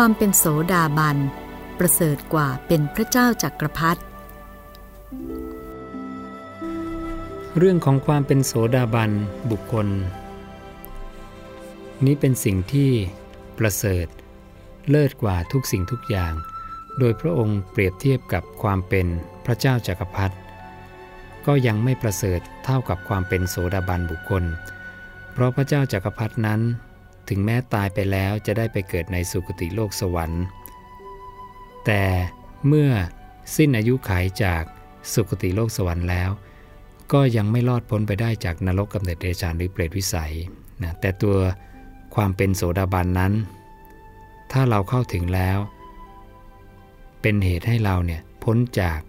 ความเป็นโสดาบัน ประเสริฐกว่าเป็นพระเจ้าจักรพรรดิเรื่องของความเป็นโสดาบันบุคคล นี้เป็นสิ่งที่ประเสริฐ เลิศกว่าทุกสิ่งทุกอย่าง โดยพระองค์เปรียบเทียบกับความเป็นพระเจ้าจักรพรรดิก็ยังไม่ประเสริฐเท่ากับความเป็นโสดาบันบุคคล เพราะพระเจ้าจักรพรรดนั้น ถึงแม้ตายไปแล้วจะได้ไปเกิดในสุคติโลกสวรรค์ แต่เมื่อสิ้นอายุขัยจากสุคติโลกสวรรค์แล้ว ก็ยังไม่รอดพ้นไปได้จากนรกกำเนิดเดชานหรือเปรตวิสัยนะแต่ตัวความเป็นโสดาบันนั้น ถ้าเราเข้าถึงแล้ว เป็นเหตุให้เราเนี่ยพ้นจาก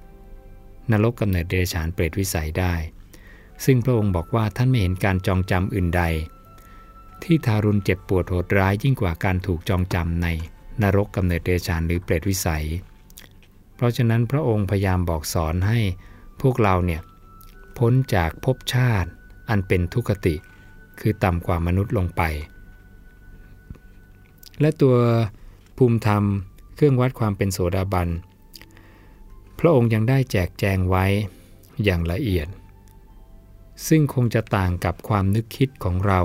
นรกกำเนิดเดรัจฉานเปรตวิสัยได้ ซึ่งพระองค์บอกว่าท่านไม่เห็นการจองจำอื่นใด ที่ทารุณเจ็บปวดโหดร้ายยิ่งกว่าการถูกจองจำในนรกกำเนิดเดรัจฉานหรือเปรตวิสัย เพราะฉะนั้นพระองค์พยายามบอกสอนให้พวกเราเนี่ยพ้นจากภพชาติอันเป็นทุกขติ คือต่ำกว่ามนุษย์ลงไป และตัวภูมิธรรมเครื่องวัดความเป็นโสดาบัน พระองค์ยังได้แจกแจงไว้อย่างละเอียด ซึ่งคงจะต่างกับความนึกคิดของเรา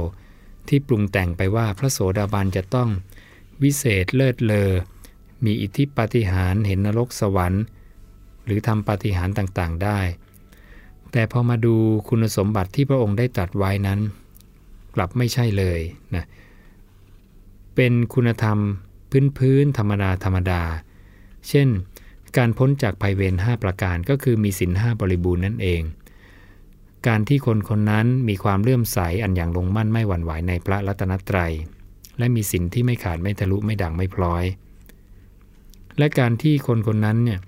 ที่ปรุงแต่งไปว่าพระโสดาบันจะต้อง วิเศษเลิศเลอ มีอิทธิปาฏิหาริย์เห็นนรกสวรรค์ หรือทำปาฏิหาริย์ต่างๆ ได้ แต่พอมาดูคุณสมบัติที่พระองค์ได้ตรัสไว้นั้น กลับไม่ใช่เลยนะเป็นคุณธรรมพื้นๆธรรมดาธรรมดา เช่น การพ้นจากภัยเวรห้าประการก็คือมีศีลห้าบริบูรณ์นั่นเอง การที่คนคนนั้นมีความเลื่อมใสอันอย่างลงมั่นไม่หวั่นไหวในพระรัตนตรัย และมีศีลที่ไม่ขาดไม่ทะลุไม่ด่างไม่พลอย และการที่คนคนนั้นเนี่ย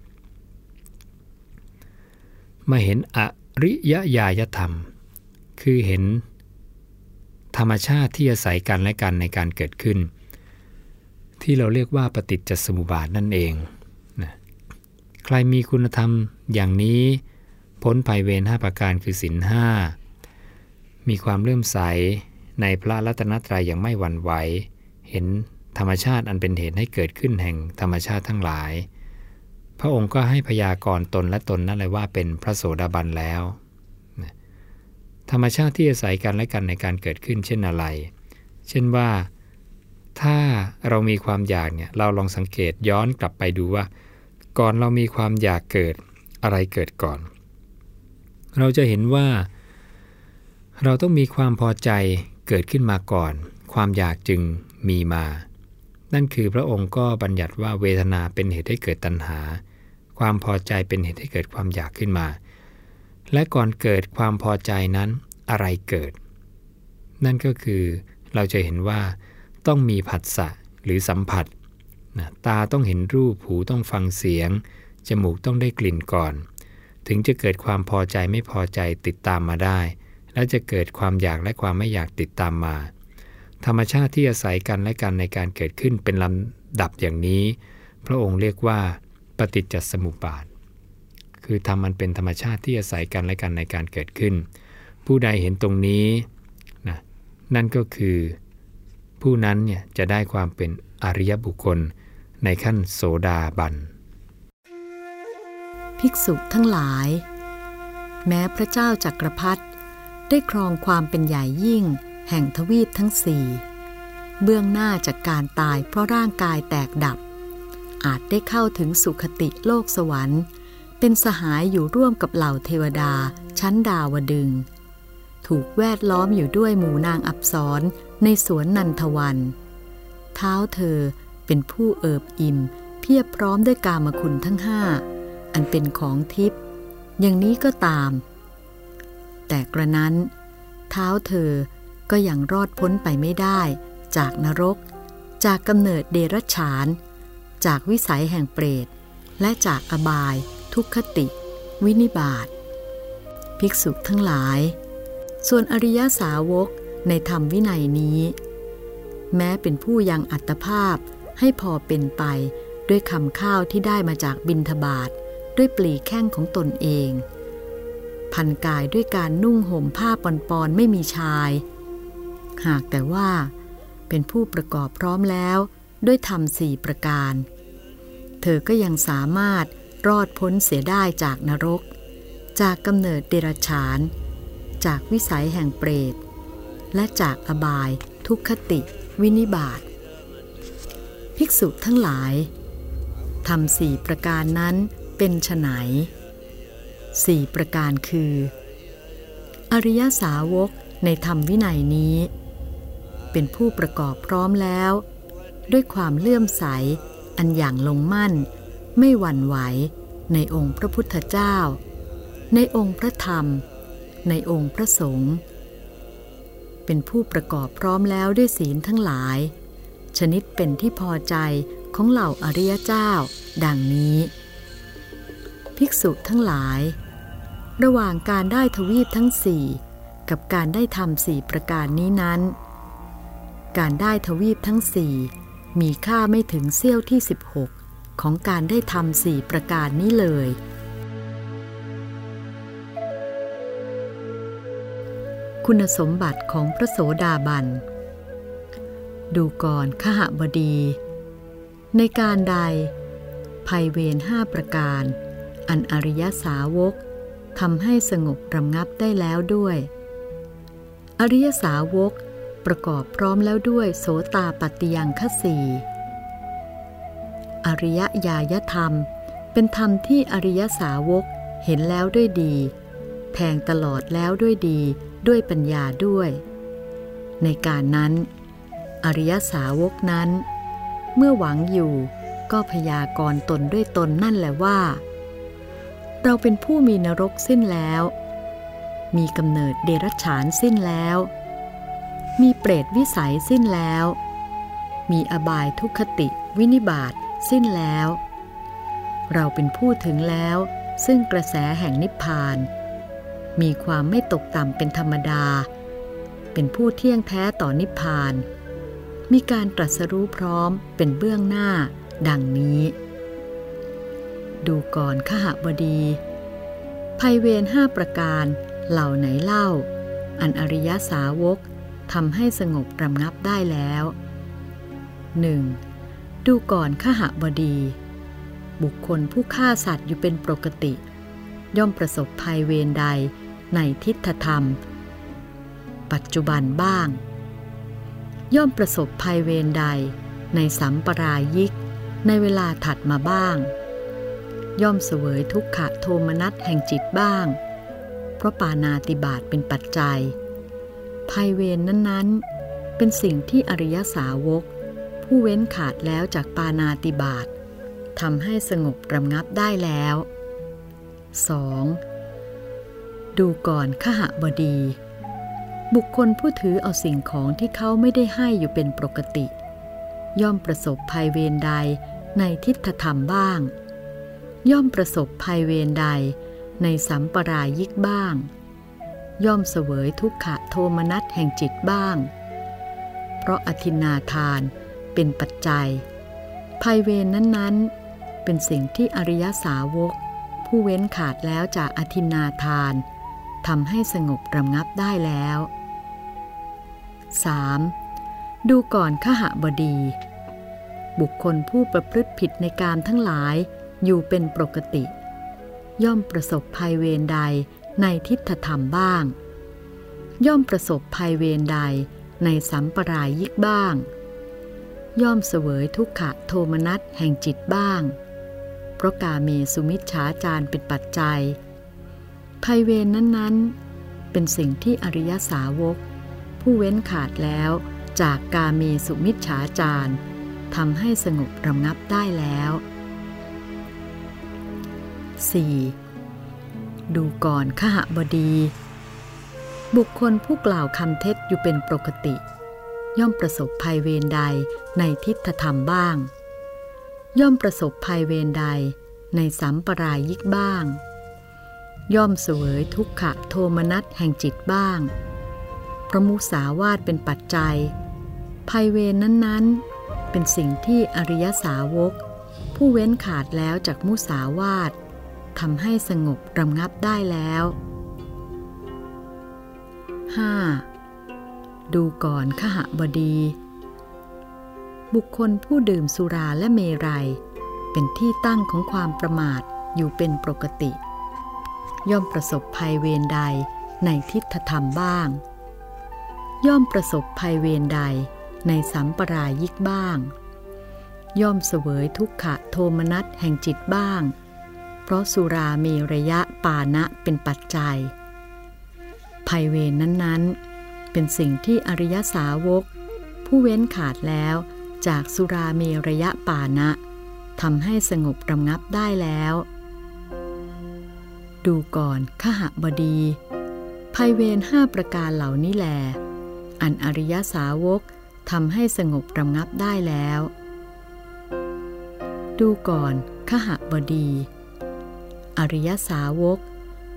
มาเห็นอริยญาณธรรม คือเห็นธรรมชาติที่อาศัยกันและกันในการเกิดขึ้น ที่เราเรียกว่าปฏิจจสมุปบาทนั่นเองใครมีคุณธรรมอย่างนี้ พ้นภัยเวรห้าประการคือศีลห้ามีความเลื่อมใสในพระรัตนตรัยอย่างไม่หวั่นไหว เห็นธรรมชาติอันเป็นเหตุให้เกิดขึ้นแห่งธรรมชาติทั้งหลาย พระองค์ก็ให้พยากรณ์ตนและตนนั่นเลยว่าเป็นพระโสดาบันแล้ว ธรรมชาติที่อาศัยกันและกันในการเกิดขึ้นเช่นอะไร เช่นว่าถ้าเรามีความอยากเนี่ยเราลองสังเกตย้อนกลับไปดูว่า ก่อนเรามีความอยากเกิดอะไรเกิดก่อน เราจะเห็นว่า เราต้องมีความพอใจเกิดขึ้นมาก่อน ความอยากจึงมีมา นั่นคือพระองค์ก็บัญญัติว่าเวทนาเป็นเหตุให้เกิดตัณหา ความพอใจเป็นเหตุให้เกิดความอยากขึ้นมา และก่อนเกิดความพอใจนั้นอะไรเกิด นั่นก็คือเราจะเห็นว่าต้องมีผัสสะหรือสัมผัสนะตาต้องเห็นรูป หูต้องฟังเสียง จมูกต้องได้กลิ่นก่อน ถึงจะเกิดความพอใจไม่พอใจติดตามมาได้ และจะเกิดความอยากและความไม่อยากติดตามมา ธรรมชาติที่อาศัยกันและกันในการเกิดขึ้นเป็นลำดับอย่างนี้ พระองค์เรียกว่า ปฏิจจสมุปบาท คือทำมันเป็นธรรมชาติที่อาศัยกันและกันในการเกิดขึ้น ผู้ใดเห็นตรงนี้นะนั่นก็คือ ผู้นั้นเนี่ยจะได้ความเป็นอริยบุคคลในขั้นโสดาบัน ภิกษุทั้งหลาย แม้พระเจ้าจักรพรรดิได้ครองความเป็นใหญ่ยิ่ง แห่งทวีปทั้งสี่เบื้องหน้าจากการตายเพราะร่างกายแตกดับ อาจได้เข้าถึงสุขติโลกสวรรค์ เป็นสหายอยู่ร่วมกับเหล่าเทวดา ชั้นดาวดึง ถูกแวดล้อมอยู่ด้วยหมู่นางอับสรในสวนนันทวัน เท้าเธอเป็นผู้เอิบอิ่ม เพียบพร้อมด้วยกามคุณทั้งห้า อันเป็นของทิพย์อย่างนี้ก็ตาม แต่กระนั้น เท้าเธอก็ยังรอดพ้นไปไม่ได้ จากนรก จากกำเนิดเดรัจฉาน จากวิสัยแห่งเปรต และจากอบาย ทุกขติ วินิบาตภิกษุทั้งหลาย ส่วนอริยสาวกในธรรมวินัยนี้ แม้เป็นผู้ยังอัตภาพให้พอเป็นไปด้วยคำข้าวที่ได้มาจากบินทบาท ด้วยปลีแข้งของตนเอง พันกายด้วยการนุ่งห่มผ้าปอนๆไม่มีชาย หากแต่ว่า เป็นผู้ประกอบพร้อมแล้วด้วยธรรมสี่ประการ เธอก็ยังสามารถรอดพ้นเสียได้จากนรก จากกำเนิดเดรัจฉาน จากวิสัยแห่งเปรต และจากอบายทุกขติ วินิบาตภิกษุทั้งหลายทำสี่ประการนั้น เป็นไฉนสี่ประการคือ อริยสาวกในธรรมวินัยนี้ เป็นผู้ประกอบพร้อมแล้ว ด้วยความเลื่อมใสอันอย่างลงมั่น ไม่หวั่นไหวในองค์พระพุทธเจ้า ในองค์พระธรรม ในองค์พระสงฆ์เป็นผู้ประกอบพร้อมแล้วด้วยศีลทั้งหลาย ชนิดเป็นที่พอใจของเหล่าอริยเจ้า ดังนี้ ภิกษุทั้งหลาย ระหว่างการได้ทวีปทั้งสี่กับการได้ทำสี่ประการนี้นั้น การได้ทวีปทั้งสี่มีค่าไม่ถึงเสี้ยวที่ 16 ของการได้ทำสี่ประการนี้เลย คุณสมบัติของพระโสดาบัน ดูก่อนขหบดี ในการใดภัยเวรห้าประการ อันอริยสาวกทำให้สงบรำงับได้แล้วด้วย อริยสาวกประกอบพร้อมแล้วด้วยโสตาปัตติยังคสีอริยญาณธรรม เป็นธรรมที่อริยสาวกเห็นแล้วด้วยดี แทงตลอดแล้วด้วยดีด้วยปัญญาด้วย ในการนั้น อริยสาวกนั้น เมื่อหวังอยู่ก็พยากรณ์ตนด้วยตนนั่นแหละว่า เราเป็นผู้มีนรกสิ้นแล้ว มีกำเนิดเดรัจฉานสิ้นแล้ว มีเปรตวิสัยสิ้นแล้ว มีอบายทุกขติวินิบาตสิ้นแล้ว เราเป็นผู้ถึงแล้ว ซึ่งกระแสแห่งนิพพาน มีความไม่ตกต่ำเป็นธรรมดา เป็นผู้เที่ยงแท้ต่อนิพพาน มีการตรัสรู้พร้อมเป็นเบื้องหน้า ดังนี้ ดูก่อนขหบดีภัยเวรห้าประการเหล่าไหนเล่า อันอริยสาวกทำให้สงบรำงับได้แล้ว 1. ดูก่อนขหบดี บุคคลผู้ฆ่าสัตว์อยู่เป็นปกติ ย่อมประสบภัยเวรใดในทิฏฐธรรม ปัจจุบันบ้าง ย่อมประสบภัยเวรใดในสัมปรายิกในเวลาถัดมาบ้าง ย่อมเสวยทุกขะโทมนัสแห่งจิตบ้าง เพราะปานาติบาตเป็นปัจจัย ภัยเวรนนั้นๆ เป็นสิ่งที่อริยสาวก ผู้เว้นขาดแล้วจากปานาติบาตทำให้สงบระงับได้แล้ว 2. ดูก่อนขหบดี บุคคลผู้ถือเอาสิ่งของที่เขาไม่ได้ให้อยู่เป็นปกติ ย่อมประสบภัยเวรใดในทิฏฐธรรมบ้าง ย่อมประสบภัยเวรใดในสัมปรายิกบ้าง ย่อมเสวยทุกขะโทมนัสแห่งจิตบ้าง เพราะอธินาทานเป็นปัจจัย ภัยเวรนนั้นๆ เป็นสิ่งที่อริยสาวก ผู้เว้นขาดแล้วจากอธินาทานทำให้สงบระงับได้แล้ว 3. ดูก่อนขหบดี บุคคลผู้ประพฤติผิดในการทั้งหลาย อยู่เป็นปกติ ย่อมประสบภัยเวรใดในทิฏฐธรรมบ้าง ย่อมประสบภัยเวรใดในสัมปรายิกบ้าง ย่อมเสวยทุกขะโทมนัสแห่งจิตบ้าง เพราะกาเมสุมิชฌาจารเป็นปัจจัย ภัยเวรนนั้นๆ เป็นสิ่งที่อริยสาวก ผู้เว้นขาดแล้วจากกาเมสุมิชฌาจารทำให้สงบระงับได้แล้ว 4. ดูก่อนขหบดี บุคคลผู้กล่าวคำเท็จอยู่เป็นปกติ ย่อมประสบภัยเวรใดในทิฏฐธรรมบ้าง ย่อมประสบภัยเวรใดในสัมปรายิกบ้าง ย่อมเสวยทุกขะโทมนัสแห่งจิตบ้างเพราะมุสาวาทเป็นปัจจัย ภัยเวรนั้นๆ เป็นสิ่งที่อริยสาวก ผู้เว้นขาดแล้วจากมุสาวาท ทำให้สงบระงับได้แล้ว 5. ดูก่อนขหบดี บุคคลผู้ดื่มสุราและเมรัย เป็นที่ตั้งของความประมาทอยู่เป็นปกติ ย่อมประสบภัยเวรใดในทิฏฐธรรมบ้าง ย่อมประสบภัยเวรใดในสัมปรายิกบ้าง ย่อมเสวยทุกขะโทมนัสแห่งจิตบ้าง เพราะสุรามีระยะปานะเป็นปัจจัย ภัยเวรนั้นๆ เป็นสิ่งที่อริยสาวก ผู้เว้นขาดแล้วจากสุรามีระยะปานะทำให้สงบระงับได้แล้ว ดูก่อนขหบดี ภัยเวรห้าประการเหล่านี้แหลอันอริยสาวกทำให้สงบระงับได้แล้ว ดูก่อนขหบดี ริยสาวก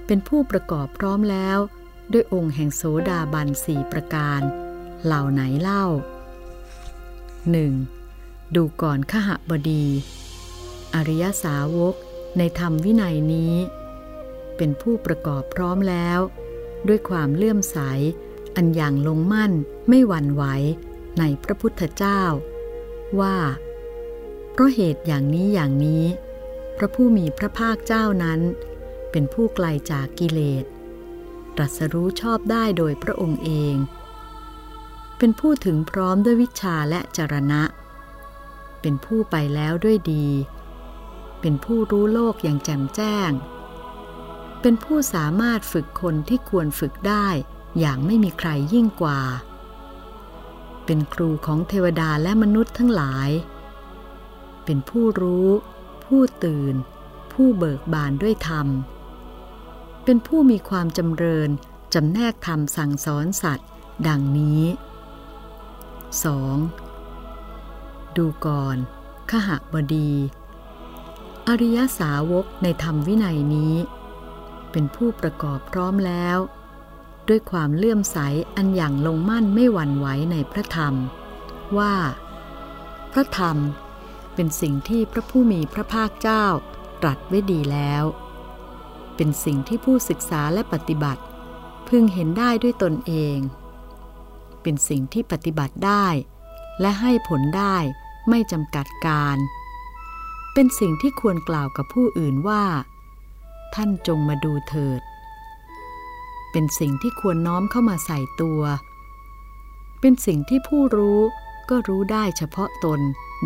เป็นผู้ประกอบพร้อมแล้ว ด้วยองค์แห่งโสดาบันสี่ประการ เหล่าไหนเล่า 1. ดูก่อนขหบดี อริยสาวกในธรรมวินัยนี้ เป็นผู้ประกอบพร้อมแล้ว ด้วยความเลื่อมใส อันอย่างลงมั่นไม่หวั่นไหวในพระพุทธเจ้า ว่า เพราะเหตุอย่างนี้อย่างนี้ พระผู้มีพระภาคเจ้านั้น เป็นผู้ไกลจากกิเลสตรัสรู้ชอบได้โดยพระองค์เอง เป็นผู้ถึงพร้อมด้วยวิชาและจรณะ เป็นผู้ไปแล้วด้วยดี เป็นผู้รู้โลกอย่างแจ่มแจ้ง เป็นผู้สามารถฝึกคนที่ควรฝึกได้อย่างไม่มีใครยิ่งกว่า เป็นครูของเทวดาและมนุษย์ทั้งหลาย เป็นผู้รู้ ผู้ตื่น ผู้เบิกบานด้วยธรรม เป็นผู้มีความจำเริญจำแนกธรรมสั่งสอนสัตว์ ดังนี้ 2. ดูก่อนขหบดี อริยสาวกในธรรมวินัยนี้ เป็นผู้ประกอบพร้อมแล้ว ด้วยความเลื่อมใสอันอย่างลงมั่นไม่หวั่นไหวในพระธรรม ว่า พระธรรม เป็นสิ่งที่พระผู้มีพระภาคเจ้าตรัสไว้ดีแล้ว เป็นสิ่งที่ผู้ศึกษาและปฏิบัติ พึงเห็นได้ด้วยตนเอง เป็นสิ่งที่ปฏิบัติได้ และให้ผลได้ไม่จำกัดการ เป็นสิ่งที่ควรกล่าวกับผู้อื่นว่า ท่านจงมาดูเถิด เป็นสิ่งที่ควรน้อมเข้ามาใส่ตัว เป็นสิ่งที่ผู้รู้ก็รู้ได้เฉพาะตน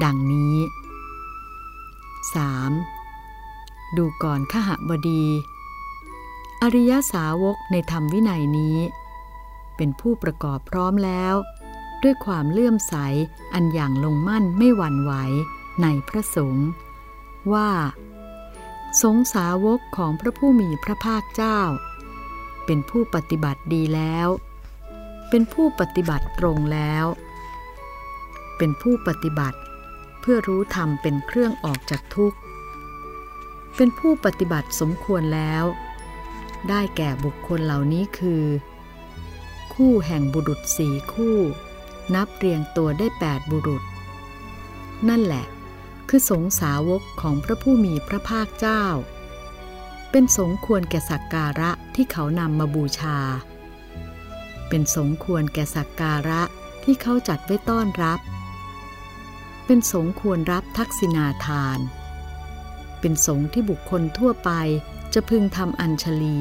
ดังนี้ 3. ดูก่อนขหบดี อริยสาวกในธรรมวินัยนี้ เป็นผู้ประกอบพร้อมแล้ว ด้วยความเลื่อมใสอันอย่างลงมั่นไม่หวั่นไหวในพระสงฆ์ว่า สงสาวกของพระผู้มีพระภาคเจ้า เป็นผู้ปฏิบัติดีแล้ว เป็นผู้ปฏิบัติตรงแล้ว เป็นผู้ปฏิบัติ เพื่อรู้ธรรมเป็นเครื่องออกจากทุกข์ เป็นผู้ปฏิบัติสมควรแล้ว ได้แก่บุคคลเหล่านี้คือ คู่แห่งบุรุษสี่คู่ นับเรียงตัวได้แปดบุรุษ นั่นแหละ คือสงสาวกของพระผู้มีพระภาคเจ้า เป็นสงควรแก่สักการะที่เขานำมาบูชา เป็นสงควรแก่สักการะที่เขาจัดไว้ต้อนรับ เป็นสงควรรับทักษิณาทาน เป็นสงที่บุคคลทั่วไปจะพึงทำอัญชลี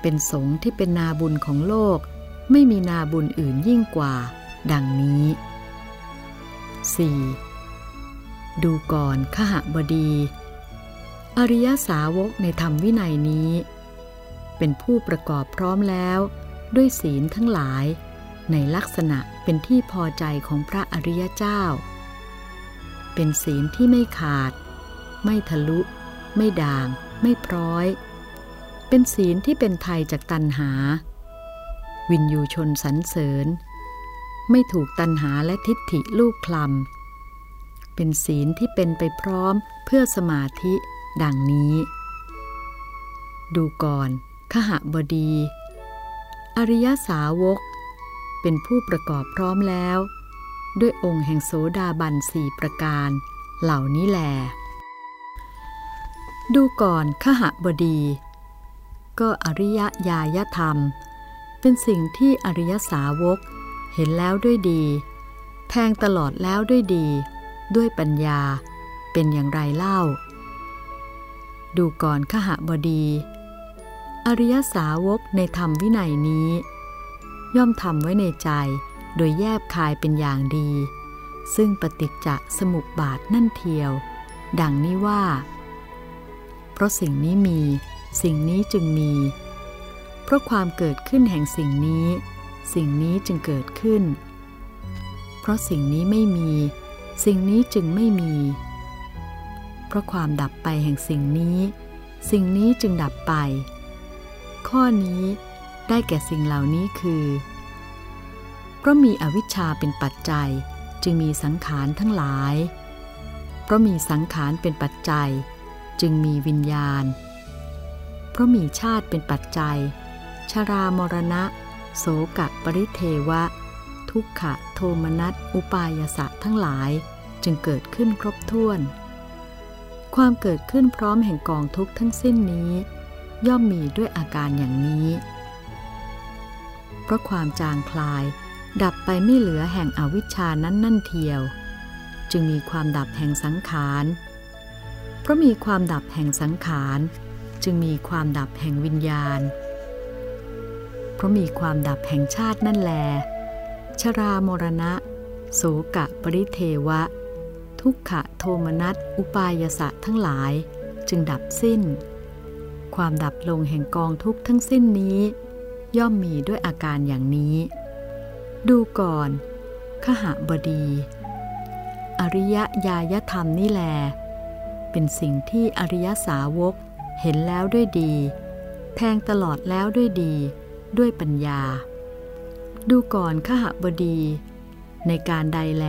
เป็นสงที่เป็นนาบุญของโลก ไม่มีนาบุญอื่นยิ่งกว่า ดังนี้ 4. ดูก่อนขหบดี อริยสาวกในธรรมวินัยนี้ เป็นผู้ประกอบพร้อมแล้ว ด้วยศีลทั้งหลายในลักษณะ เป็นที่พอใจของพระอริยเจ้า เป็นศีลที่ไม่ขาด ไม่ทะลุ ไม่ด่าง ไม่พร้อย เป็นศีลที่เป็นไทยจากตันหา วินยูชนสรรเสริญ ไม่ถูกตันหาและทิฏฐิลูกคลำเป็นศีลที่เป็นไปพร้อมเพื่อสมาธิดังนี้ ดูก่อนขหบดี อริยสาวก เป็นผู้ประกอบพร้อมแล้ว ด้วยองค์แห่งโสดาบันสี่ประการเหล่านี้แล ดูก่อนขหบดี ก็อริยญาณธรรม เป็นสิ่งที่อริยสาวกเห็นแล้วด้วยดี แทงตลอดแล้วด้วยดี ด้วยปัญญาเป็นอย่างไรเล่า ดูก่อนขหบดี อริยสาวกในธรรมวินัยนี้ ย่อมทำไว้ในใจ โดยแยบคายเป็นอย่างดี ซึ่งปฏิจจสมุปบาทนั่นเทียว ดังนี้ว่า เพราะสิ่งนี้มี สิ่งนี้จึงมี เพราะความเกิดขึ้นแห่งสิ่งนี้ สิ่งนี้จึงเกิดขึ้น เพราะสิ่งนี้ไม่มี สิ่งนี้จึงไม่มี เพราะความดับไปแห่งสิ่งนี้ สิ่งนี้จึงดับไป ข้อนี้ ได้แก่สิ่งเหล่านี้คือ เพราะมีอวิชชาเป็นปัจจัยจึงมีสังขารทั้งหลาย เพราะมีสังขารเป็นปัจจัย จึงมีวิญญาณ เพราะมีชาติเป็นปัจจัย ชรามรณะ โสกะปริเทวะ ทุกขะโทมนัสอุปายสะทั้งหลายจึงเกิดขึ้นครบถ้วน ความเกิดขึ้นพร้อมแห่งกองทุกข์ทั้งสิ้นนี้ ย่อมมีด้วยอาการอย่างนี้ เพราะความจางคลาย ดับไปไม่เหลือแห่งอวิชชานั้นนั่นเทียว จึงมีความดับแห่งสังขาร เพราะมีความดับแห่งสังขาร จึงมีความดับแห่งวิญญาณ เพราะมีความดับแห่งชาตินั่นแล ชรามรณะ โสกะปริเทวะ ทุกขะโทมนัสอุปายสะทั้งหลาย จึงดับสิ้น ความดับลงแห่งกองทุกข์ทั้งสิ้นนี้ ย่อมมีด้วยอาการอย่างนี้ ดูก่อน ขหบดี อริยญาณธรรมนี่แล เป็นสิ่งที่อริยสาวกเห็นแล้วด้วยดี แทงตลอดแล้วด้วยดี ด้วยปัญญา ดูก่อนขหบดี ในการใดแล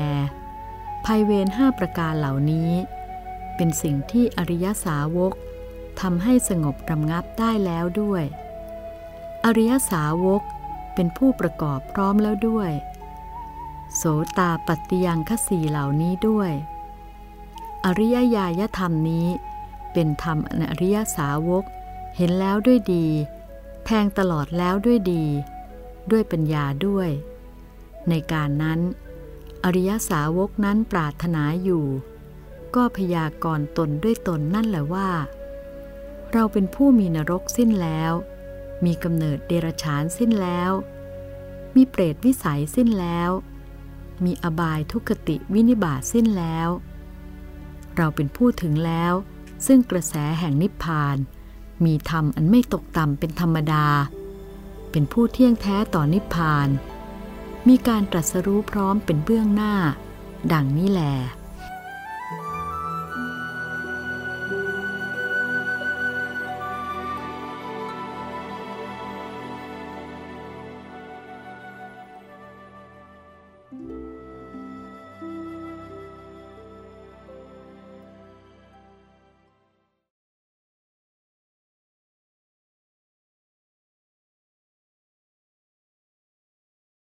ภัยเวรห้าประการเหล่านี้ เป็นสิ่งที่อริยสาวกทำให้สงบรำงับได้แล้วด้วย อริยสาวกเป็นผู้ประกอบพร้อมแล้วด้วย โสตาปัตติยังคสีเหล่านี้ด้วย อริยญาณธรรมนี้ เป็นธรรมอนอริยสาวก เห็นแล้วด้วยดี แทงตลอดแล้วด้วยดี ด้วยปัญญาด้วย ในการนั้น อริยสาวกนั้นปรารถนาอยู่ ก็พยากรณ์ตนด้วยตนนั่นแหละว่า เราเป็นผู้มีนรกสิ้นแล้ว มีกำเนิดเดรัจฉานสิ้นแล้ว มีเปรตวิสัยสิ้นแล้ว มีอบายทุกติวินิบาตสิ้นแล้ว เราเป็นผู้ถึงแล้ว ซึ่งกระแสแห่งนิพพาน มีธรรมอันไม่ตกต่ำเป็นธรรมดา เป็นผู้เที่ยงแท้ต่อนิพพาน มีการตรัสรู้พร้อมเป็นเบื้องหน้า ดังนี้แหละ